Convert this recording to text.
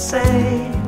say.